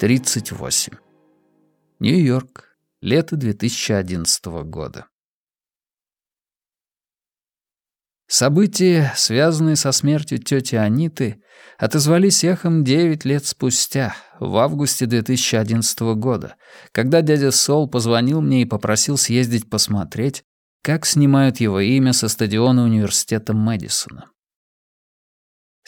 38. Нью-Йорк. Лето 2011 года. События, связанные со смертью тети Аниты, отозвались эхом 9 лет спустя, в августе 2011 года, когда дядя Сол позвонил мне и попросил съездить посмотреть, как снимают его имя со стадиона университета Мэдисона.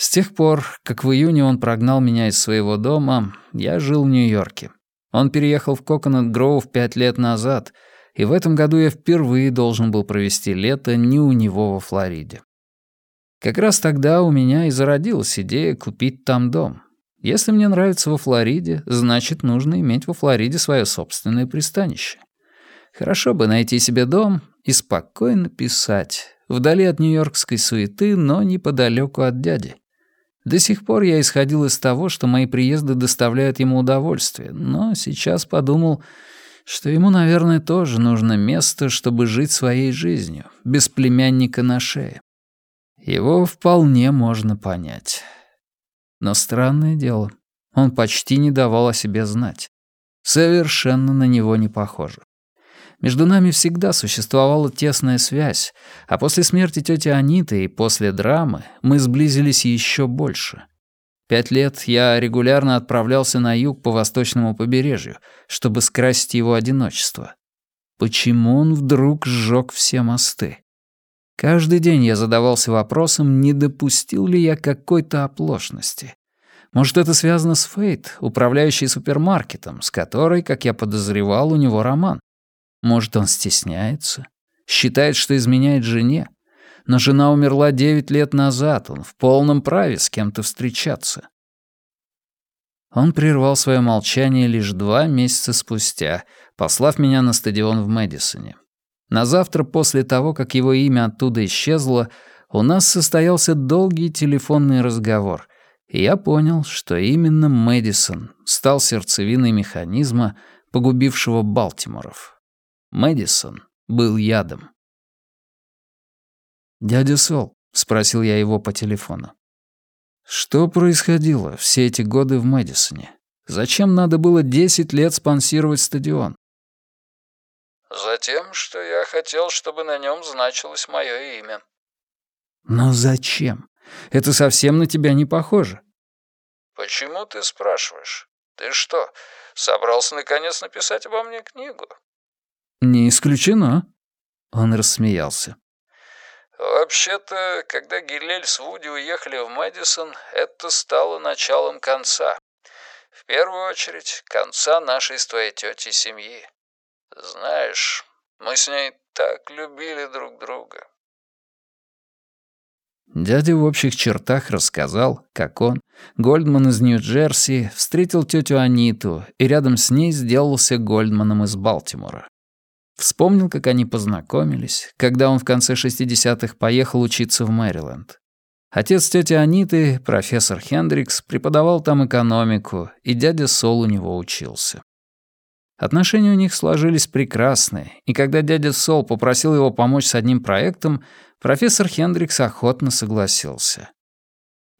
С тех пор, как в июне он прогнал меня из своего дома, я жил в Нью-Йорке. Он переехал в Коконат Гроув пять лет назад — и в этом году я впервые должен был провести лето не у него во Флориде. Как раз тогда у меня и зародилась идея купить там дом. Если мне нравится во Флориде, значит, нужно иметь во Флориде свое собственное пристанище. Хорошо бы найти себе дом и спокойно писать, вдали от нью-йоркской суеты, но неподалеку от дяди. До сих пор я исходил из того, что мои приезды доставляют ему удовольствие, но сейчас подумал, что ему, наверное, тоже нужно место, чтобы жить своей жизнью, без племянника на шее. Его вполне можно понять. Но странное дело, он почти не давал о себе знать. Совершенно на него не похоже. Между нами всегда существовала тесная связь, а после смерти тети Аниты и после драмы мы сблизились еще больше — Пять лет я регулярно отправлялся на юг по восточному побережью, чтобы скрасить его одиночество. Почему он вдруг сжег все мосты? Каждый день я задавался вопросом, не допустил ли я какой-то оплошности. Может, это связано с Фейт, управляющей супермаркетом, с которой, как я подозревал, у него роман. Может, он стесняется? Считает, что изменяет жене? но жена умерла девять лет назад, он в полном праве с кем-то встречаться. Он прервал свое молчание лишь два месяца спустя, послав меня на стадион в Мэдисоне. На завтра после того, как его имя оттуда исчезло, у нас состоялся долгий телефонный разговор, и я понял, что именно Мэдисон стал сердцевиной механизма, погубившего Балтиморов. Мэдисон был ядом. «Дядя Сол», — спросил я его по телефону. «Что происходило все эти годы в Мэдисоне? Зачем надо было десять лет спонсировать стадион?» «Затем, что я хотел, чтобы на нем значилось мое имя». «Но зачем? Это совсем на тебя не похоже». «Почему ты спрашиваешь? Ты что, собрался наконец написать обо мне книгу?» «Не исключено». Он рассмеялся. Вообще-то, когда Гилель с Вуди уехали в Мэдисон, это стало началом конца. В первую очередь, конца нашей с твоей тетей семьи. Знаешь, мы с ней так любили друг друга. Дядя в общих чертах рассказал, как он, Гольдман из Нью-Джерси, встретил тетю Аниту и рядом с ней сделался Гольдманом из Балтимора. Вспомнил, как они познакомились, когда он в конце 60-х поехал учиться в Мэриленд. Отец тети Аниты, профессор Хендрикс, преподавал там экономику, и дядя Сол у него учился. Отношения у них сложились прекрасные, и когда дядя Сол попросил его помочь с одним проектом, профессор Хендрикс охотно согласился.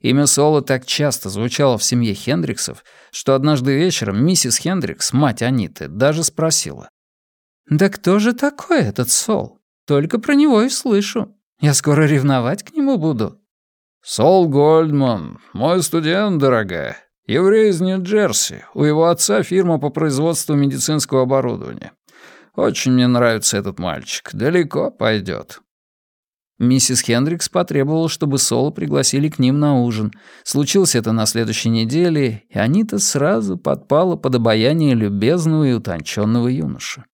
Имя Сола так часто звучало в семье Хендриксов, что однажды вечером миссис Хендрикс, мать Аниты, даже спросила, «Да кто же такой этот Сол? Только про него и слышу. Я скоро ревновать к нему буду». «Сол Гольдман, мой студент, дорогая. Еврей из Нью-Джерси. У его отца фирма по производству медицинского оборудования. Очень мне нравится этот мальчик. Далеко пойдет. Миссис Хендрикс потребовала, чтобы Соло пригласили к ним на ужин. Случилось это на следующей неделе, и Анита сразу подпала под обаяние любезного и утонченного юноши.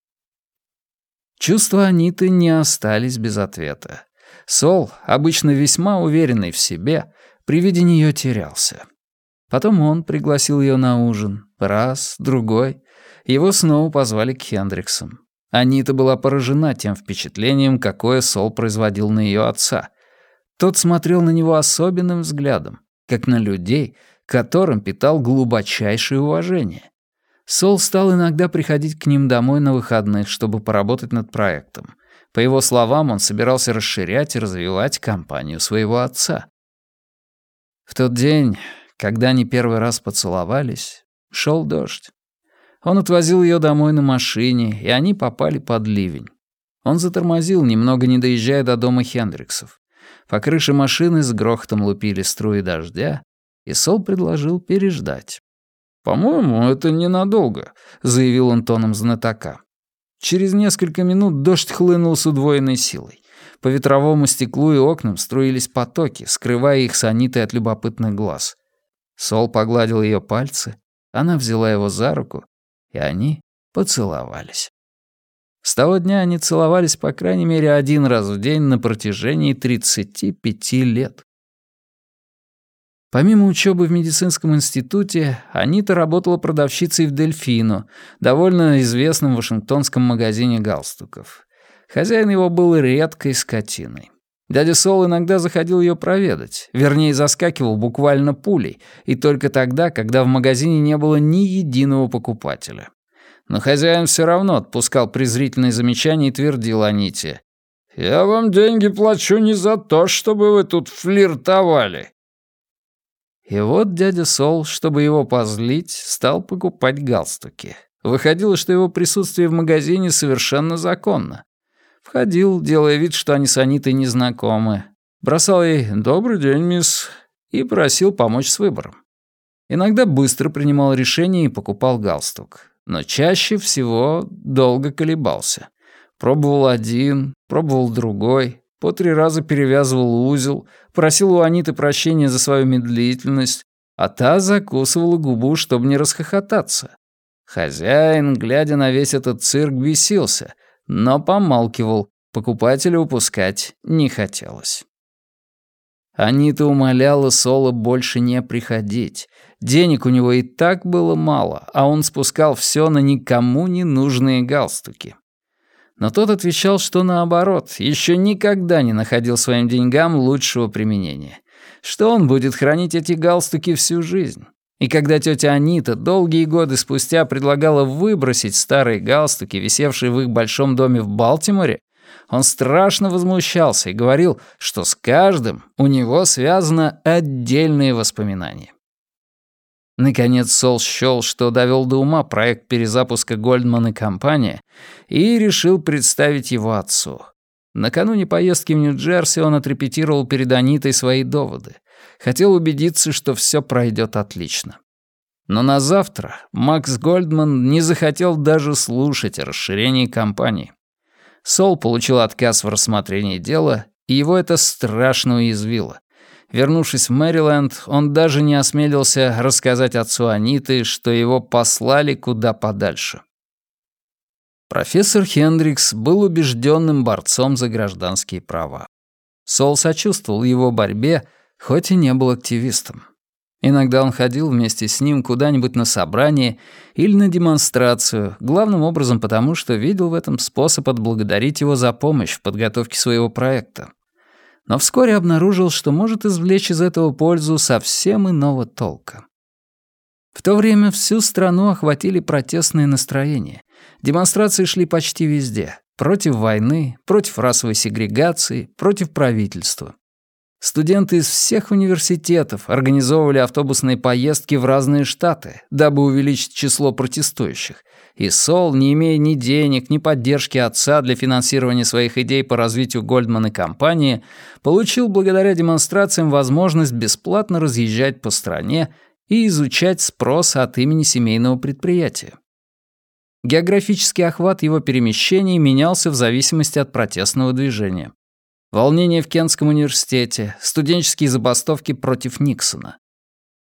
Чувства Аниты не остались без ответа. Сол, обычно весьма уверенный в себе, при виде нее терялся. Потом он пригласил ее на ужин. Раз, другой. Его снова позвали к Хендриксам. Анита была поражена тем впечатлением, какое Сол производил на ее отца. Тот смотрел на него особенным взглядом, как на людей, которым питал глубочайшее уважение. Сол стал иногда приходить к ним домой на выходных, чтобы поработать над проектом. По его словам, он собирался расширять и развивать компанию своего отца. В тот день, когда они первый раз поцеловались, Шел дождь. Он отвозил ее домой на машине, и они попали под ливень. Он затормозил, немного не доезжая до дома Хендриксов. По крыше машины с грохотом лупили струи дождя, и Сол предложил переждать. «По-моему, это ненадолго», — заявил он тоном знатока. Через несколько минут дождь хлынул с удвоенной силой. По ветровому стеклу и окнам струились потоки, скрывая их с Анитой от любопытных глаз. Сол погладил ее пальцы, она взяла его за руку, и они поцеловались. С того дня они целовались по крайней мере один раз в день на протяжении 35 лет. Помимо учебы в медицинском институте, Анита работала продавщицей в «Дельфино», довольно известном вашингтонском магазине галстуков. Хозяин его был редкой скотиной. Дядя Сол иногда заходил ее проведать, вернее, заскакивал буквально пулей, и только тогда, когда в магазине не было ни единого покупателя. Но хозяин все равно отпускал презрительные замечания и твердил Аните. «Я вам деньги плачу не за то, чтобы вы тут флиртовали. И вот дядя Сол, чтобы его позлить, стал покупать галстуки. Выходило, что его присутствие в магазине совершенно законно. Входил, делая вид, что они с Анитой незнакомы. Бросал ей «Добрый день, мисс», и просил помочь с выбором. Иногда быстро принимал решение и покупал галстук. Но чаще всего долго колебался. Пробовал один, пробовал другой, по три раза перевязывал узел, просил у Аниты прощения за свою медлительность, а та закусывала губу, чтобы не расхохотаться. Хозяин, глядя на весь этот цирк, бесился, но помалкивал, покупателя упускать не хотелось. Анита умоляла Соло больше не приходить. Денег у него и так было мало, а он спускал все на никому не нужные галстуки. Но тот отвечал, что наоборот, еще никогда не находил своим деньгам лучшего применения. Что он будет хранить эти галстуки всю жизнь. И когда тетя Анита долгие годы спустя предлагала выбросить старые галстуки, висевшие в их большом доме в Балтиморе, он страшно возмущался и говорил, что с каждым у него связано отдельные воспоминания. Наконец Сол счёл, что довел до ума проект перезапуска Гольдман и компания, и решил представить его отцу. Накануне поездки в Нью-Джерси он отрепетировал перед Анитой свои доводы. Хотел убедиться, что все пройдет отлично. Но на завтра Макс Гольдман не захотел даже слушать о расширении компании. Сол получил отказ в рассмотрении дела, и его это страшно уязвило. Вернувшись в Мэриленд, он даже не осмелился рассказать отцу Аниты, что его послали куда подальше. Профессор Хендрикс был убежденным борцом за гражданские права. Сол сочувствовал его борьбе, хоть и не был активистом. Иногда он ходил вместе с ним куда-нибудь на собрание или на демонстрацию, главным образом потому, что видел в этом способ отблагодарить его за помощь в подготовке своего проекта но вскоре обнаружил, что может извлечь из этого пользу совсем иного толка. В то время всю страну охватили протестные настроения. Демонстрации шли почти везде. Против войны, против расовой сегрегации, против правительства. Студенты из всех университетов организовывали автобусные поездки в разные штаты, дабы увеличить число протестующих. И Сол, не имея ни денег, ни поддержки отца для финансирования своих идей по развитию Гольдман и компании, получил благодаря демонстрациям возможность бесплатно разъезжать по стране и изучать спрос от имени семейного предприятия. Географический охват его перемещений менялся в зависимости от протестного движения. Волнения в Кентском университете, студенческие забастовки против Никсона.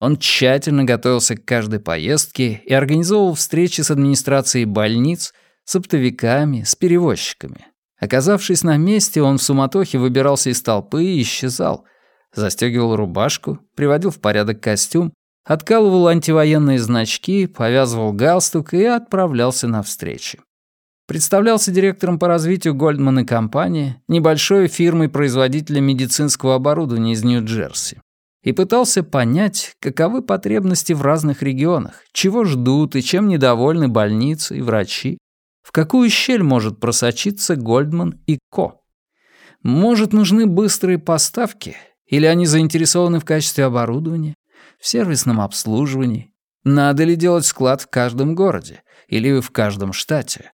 Он тщательно готовился к каждой поездке и организовывал встречи с администрацией больниц, с оптовиками, с перевозчиками. Оказавшись на месте, он в суматохе выбирался из толпы и исчезал. Застегивал рубашку, приводил в порядок костюм, откалывал антивоенные значки, повязывал галстук и отправлялся на встречи. Представлялся директором по развитию Goldman и компания, небольшой фирмой-производителя медицинского оборудования из Нью-Джерси. И пытался понять, каковы потребности в разных регионах, чего ждут и чем недовольны больницы и врачи, в какую щель может просочиться Goldman и Ко. Может, нужны быстрые поставки, или они заинтересованы в качестве оборудования, в сервисном обслуживании, Надо ли делать склад в каждом городе или в каждом штате?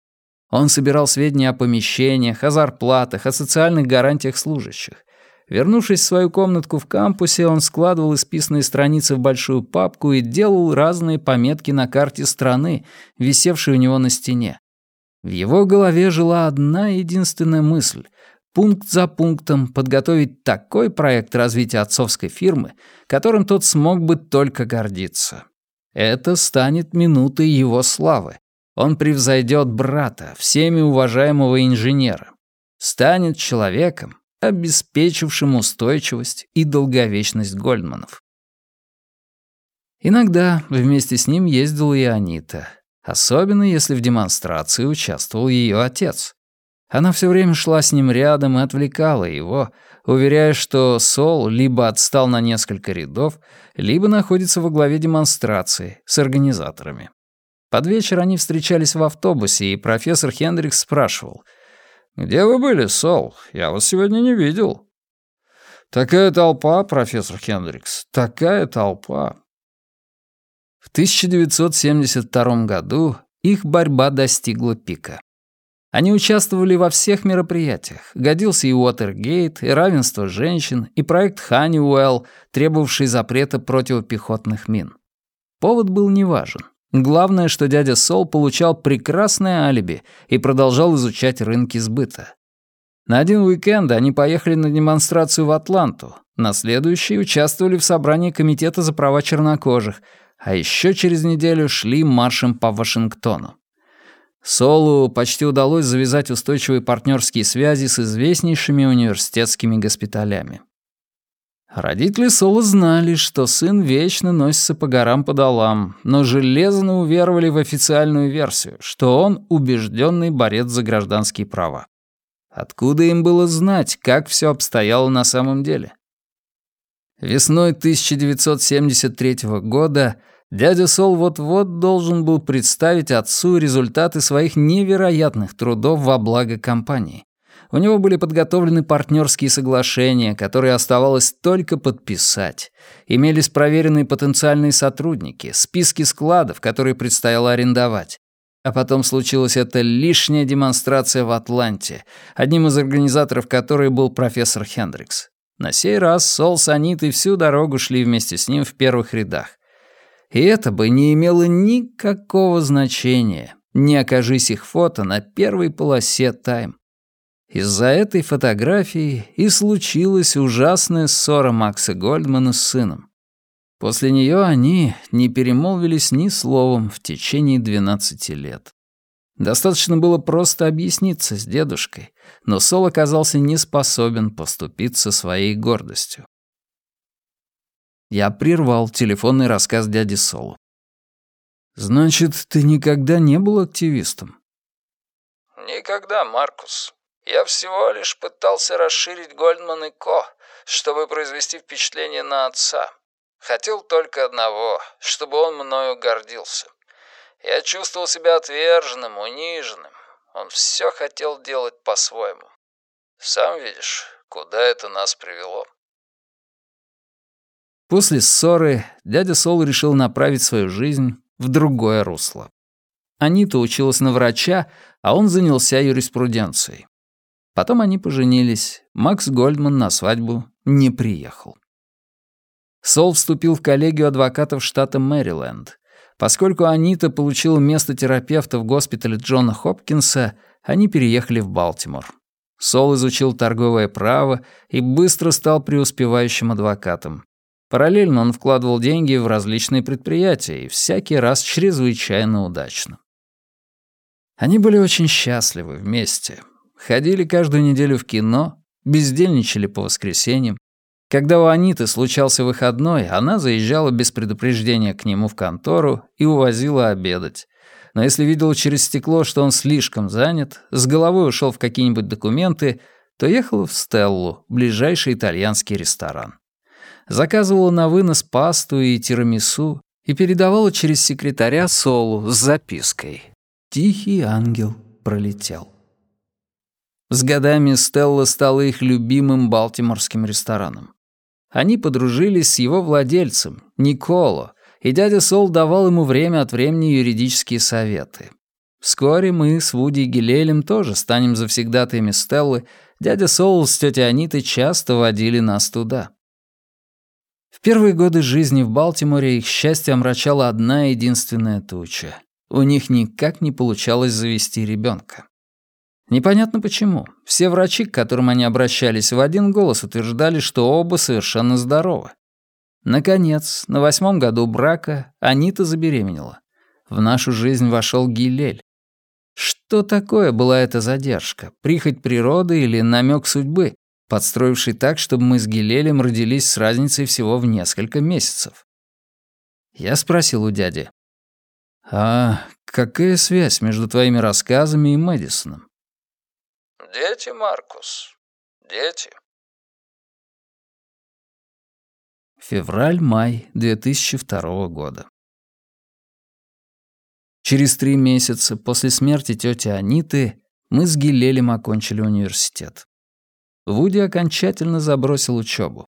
Он собирал сведения о помещениях, о зарплатах, о социальных гарантиях служащих. Вернувшись в свою комнатку в кампусе, он складывал исписанные страницы в большую папку и делал разные пометки на карте страны, висевшей у него на стене. В его голове жила одна единственная мысль — пункт за пунктом подготовить такой проект развития отцовской фирмы, которым тот смог бы только гордиться. Это станет минутой его славы. Он превзойдет брата, всеми уважаемого инженера. Станет человеком, обеспечившим устойчивость и долговечность Гольдманов. Иногда вместе с ним ездила и Анита, особенно если в демонстрации участвовал ее отец. Она все время шла с ним рядом и отвлекала его, уверяя, что Сол либо отстал на несколько рядов, либо находится во главе демонстрации с организаторами. Под вечер они встречались в автобусе, и профессор Хендрикс спрашивал — «Где вы были, Сол? Я вас сегодня не видел». «Такая толпа, профессор Хендрикс, такая толпа». В 1972 году их борьба достигла пика. Они участвовали во всех мероприятиях. Годился и Уотергейт, и равенство женщин, и проект Ханниуэлл, требовавший запрета противопехотных мин. Повод был неважен. Главное, что дядя Сол получал прекрасное алиби и продолжал изучать рынки сбыта. На один уикенд они поехали на демонстрацию в Атланту, на следующий участвовали в собрании Комитета за права чернокожих, а еще через неделю шли маршем по Вашингтону. Солу почти удалось завязать устойчивые партнерские связи с известнейшими университетскими госпиталями. Родители Соло знали, что сын вечно носится по горам по долам, но железно уверовали в официальную версию, что он убежденный борец за гражданские права. Откуда им было знать, как все обстояло на самом деле? Весной 1973 года дядя Сол вот-вот должен был представить отцу результаты своих невероятных трудов во благо компании. У него были подготовлены партнерские соглашения, которые оставалось только подписать. Имелись проверенные потенциальные сотрудники, списки складов, которые предстояло арендовать. А потом случилась эта лишняя демонстрация в Атланте, одним из организаторов которой был профессор Хендрикс. На сей раз Сол с Анитой всю дорогу шли вместе с ним в первых рядах. И это бы не имело никакого значения, не окажись их фото на первой полосе «Тайм». Из-за этой фотографии и случилась ужасная ссора Макса Гольдмана с сыном. После нее они не перемолвились ни словом в течение 12 лет. Достаточно было просто объясниться с дедушкой, но Сол оказался не способен поступиться своей гордостью. Я прервал телефонный рассказ дяди Солу. «Значит, ты никогда не был активистом?» «Никогда, Маркус. Я всего лишь пытался расширить Гольдман и Ко, чтобы произвести впечатление на отца. Хотел только одного, чтобы он мною гордился. Я чувствовал себя отверженным, униженным. Он все хотел делать по-своему. Сам видишь, куда это нас привело. После ссоры дядя Сол решил направить свою жизнь в другое русло. Анита училась на врача, а он занялся юриспруденцией. Потом они поженились. Макс Гольдман на свадьбу не приехал. Сол вступил в коллегию адвокатов штата Мэриленд. Поскольку Анита получила место терапевта в госпитале Джона Хопкинса, они переехали в Балтимор. Сол изучил торговое право и быстро стал преуспевающим адвокатом. Параллельно он вкладывал деньги в различные предприятия и всякий раз чрезвычайно удачно. Они были очень счастливы вместе. Ходили каждую неделю в кино, бездельничали по воскресеньям. Когда у Аниты случался выходной, она заезжала без предупреждения к нему в контору и увозила обедать. Но если видела через стекло, что он слишком занят, с головой ушел в какие-нибудь документы, то ехала в Стеллу, ближайший итальянский ресторан. Заказывала на вынос пасту и тирамису и передавала через секретаря Солу с запиской. «Тихий ангел пролетел». С годами Стелла стала их любимым балтиморским рестораном. Они подружились с его владельцем, Николо, и дядя Сол давал ему время от времени юридические советы. Вскоре мы с Вуди и Гилелем тоже станем завсегдатаями Стеллы, дядя Сол с тетей Анитой часто водили нас туда. В первые годы жизни в Балтиморе их счастье омрачала одна единственная туча. У них никак не получалось завести ребенка. Непонятно почему. Все врачи, к которым они обращались, в один голос утверждали, что оба совершенно здоровы. Наконец, на восьмом году брака Анита забеременела. В нашу жизнь вошел Гилель. Что такое была эта задержка? Прихоть природы или намек судьбы, подстроивший так, чтобы мы с Гилелем родились с разницей всего в несколько месяцев? Я спросил у дяди. «А какая связь между твоими рассказами и Мэдисоном?» «Дети, Маркус, дети». Февраль-май 2002 года. Через три месяца после смерти тети Аниты мы с Гилелем окончили университет. Вуди окончательно забросил учебу.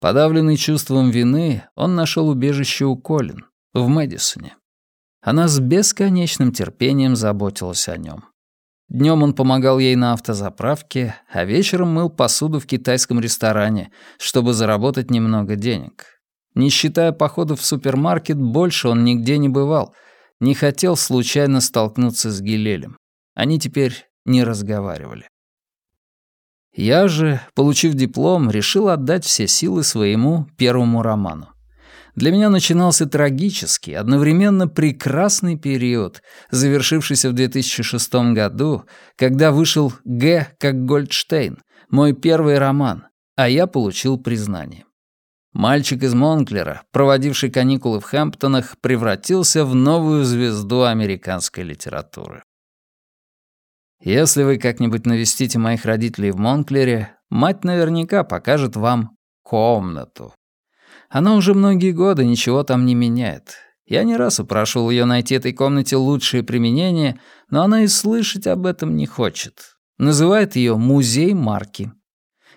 Подавленный чувством вины, он нашел убежище у Колин, в Мэдисоне. Она с бесконечным терпением заботилась о нем. Днем он помогал ей на автозаправке, а вечером мыл посуду в китайском ресторане, чтобы заработать немного денег. Не считая походов в супермаркет, больше он нигде не бывал — не хотел случайно столкнуться с Гилелем. Они теперь не разговаривали. Я же, получив диплом, решил отдать все силы своему первому роману. Для меня начинался трагический, одновременно прекрасный период, завершившийся в 2006 году, когда вышел «Г» как Гольдштейн, мой первый роман, а я получил признание. Мальчик из Монклера, проводивший каникулы в Хэмптонах, превратился в новую звезду американской литературы. Если вы как-нибудь навестите моих родителей в Монклере, мать наверняка покажет вам комнату. Она уже многие годы ничего там не меняет. Я не раз упрашивал ее найти этой комнате лучшее применение, но она и слышать об этом не хочет. Называет ее «музей марки».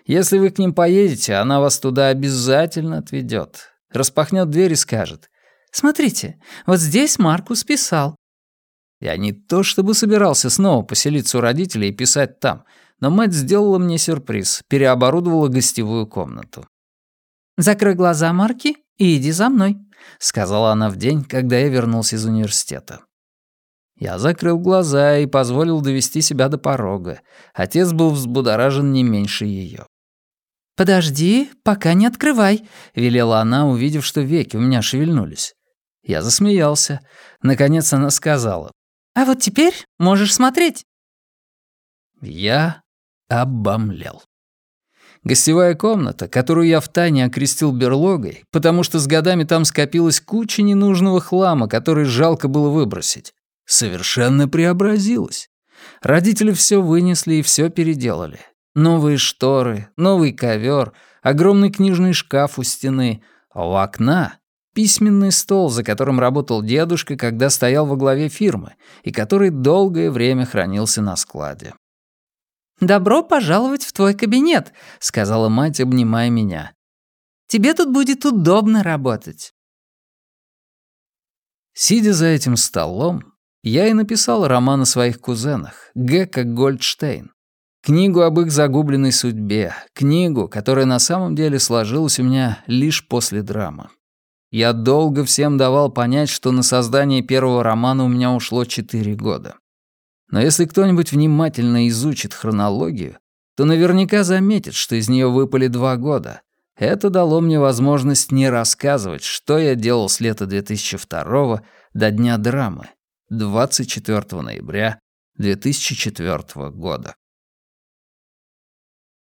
Если вы к ним поедете, она вас туда обязательно отведет. Распахнет дверь и скажет. «Смотрите, вот здесь Маркус писал». Я не то чтобы собирался снова поселиться у родителей и писать там, но мать сделала мне сюрприз, переоборудовала гостевую комнату. «Закрой глаза, Марки, и иди за мной», — сказала она в день, когда я вернулся из университета. Я закрыл глаза и позволил довести себя до порога. Отец был взбудоражен не меньше ее. «Подожди, пока не открывай», — велела она, увидев, что веки у меня шевельнулись. Я засмеялся. Наконец она сказала. «А вот теперь можешь смотреть». Я обомлел. Гостевая комната, которую я втайне окрестил берлогой, потому что с годами там скопилась куча ненужного хлама, который жалко было выбросить, совершенно преобразилась. Родители все вынесли и все переделали. Новые шторы, новый ковер, огромный книжный шкаф у стены, а у окна письменный стол, за которым работал дедушка, когда стоял во главе фирмы, и который долгое время хранился на складе. «Добро пожаловать в твой кабинет», — сказала мать, обнимая меня. «Тебе тут будет удобно работать». Сидя за этим столом, я и написал роман о своих кузенах, Г. как Гольдштейн. Книгу об их загубленной судьбе. Книгу, которая на самом деле сложилась у меня лишь после драмы. Я долго всем давал понять, что на создание первого романа у меня ушло четыре года. Но если кто-нибудь внимательно изучит хронологию, то наверняка заметит, что из нее выпали два года. Это дало мне возможность не рассказывать, что я делал с лета 2002 до дня драмы, 24 ноября 2004 года.